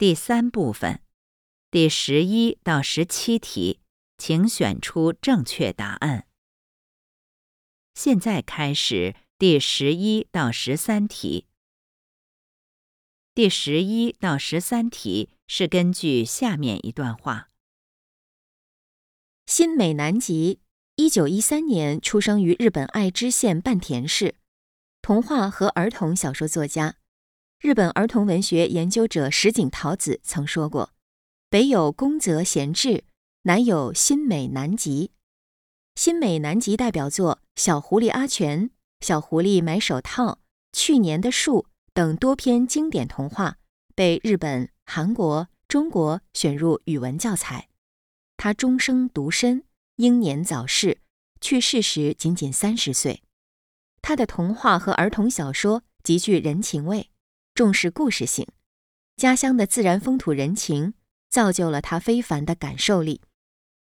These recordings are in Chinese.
第三部分，第十一到十七题，请选出正确答案。现在开始第十一到十三题。第十一到十三题是根据下面一段话：新美南吉，一九一三年出生于日本爱知县半田市，童话和儿童小说作家。日本儿童文学研究者石井桃子曾说过：“北有宫泽贤治，南有新美南吉。新美南吉代表作《小狐狸阿全》《小狐狸买手套》《去年的树》等多篇经典童话，被日本、韩国、中国选入语文教材。他终生独身，英年早逝，去世时仅仅三十岁。他的童话和儿童小说极具人情味。”重视故事性，家乡的自然风土人情造就了他非凡的感受力。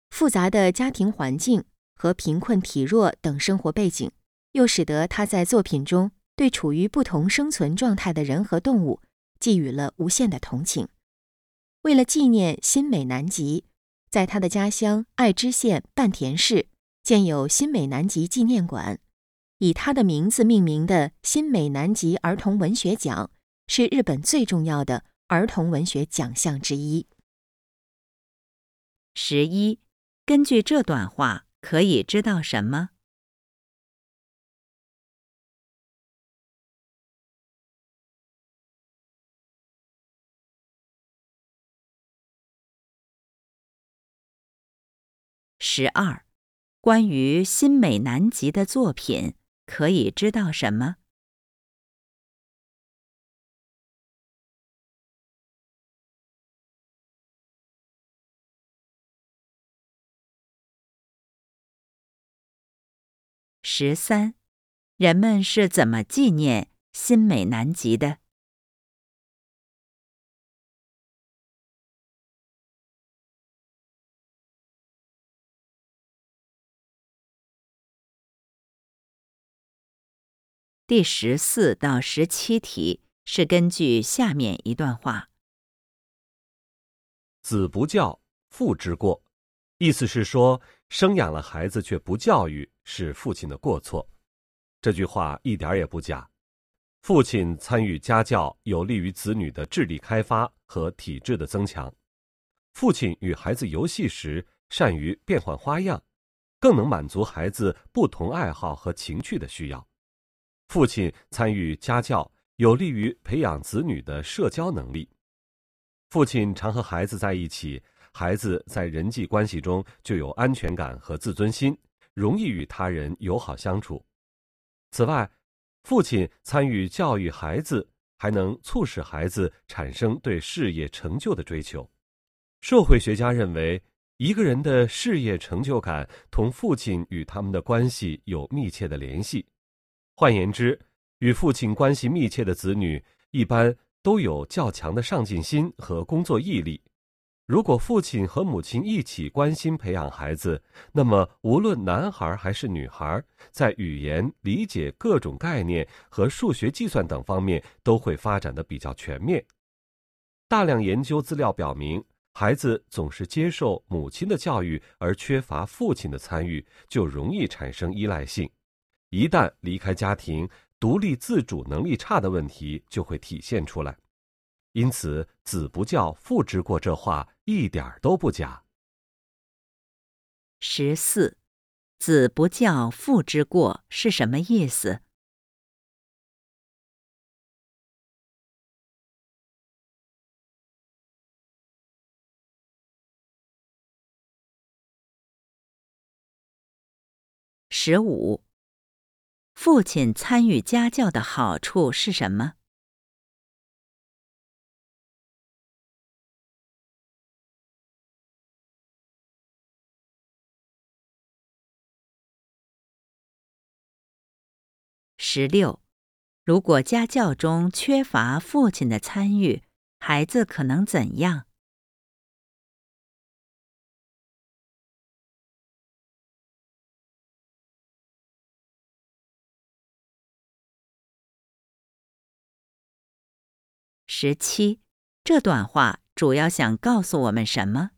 复杂的家庭环境和贫困体弱等生活背景，又使得他在作品中对处于不同生存状态的人和动物寄予了无限的同情。为了纪念新美南极，在他的家乡爱知县半田市建有新美南极纪念馆，以他的名字命名的新美南极儿童文学奖。是日本最重要的儿童文学奖项之一。十一，根据这段话，可以知道什么？十二，关于新美南极的作品，可以知道什么？十三，人们是怎么纪念新美南极的？第十四到十七题是根据下面一段话：“子不教，父之过。”意思是说，生养了孩子却不教育。是父亲的过错，这句话一点也不假。父亲参与家教，有利于子女的智力开发和体质的增强。父亲与孩子游戏时，善于变换花样，更能满足孩子不同爱好和情趣的需要。父亲参与家教，有利于培养子女的社交能力。父亲常和孩子在一起，孩子在人际关系中就有安全感和自尊心。容易与他人友好相处。此外，父亲参与教育孩子，还能促使孩子产生对事业成就的追求。社会学家认为，一个人的事业成就感同父亲与他们的关系有密切的联系。换言之，与父亲关系密切的子女，一般都有较强的上进心和工作毅力。如果父亲和母亲一起关心培养孩子，那么无论男孩还是女孩，在语言理解各种概念和数学计算等方面都会发展的比较全面。大量研究资料表明，孩子总是接受母亲的教育而缺乏父亲的参与，就容易产生依赖性。一旦离开家庭，独立自主能力差的问题就会体现出来。因此，“子不教，父之过”这话一点都不假。十四，“子不教，父之过”是什么意思？十五，父亲参与家教的好处是什么？十六，如果家教中缺乏父亲的参与，孩子可能怎样？十七，这段话主要想告诉我们什么？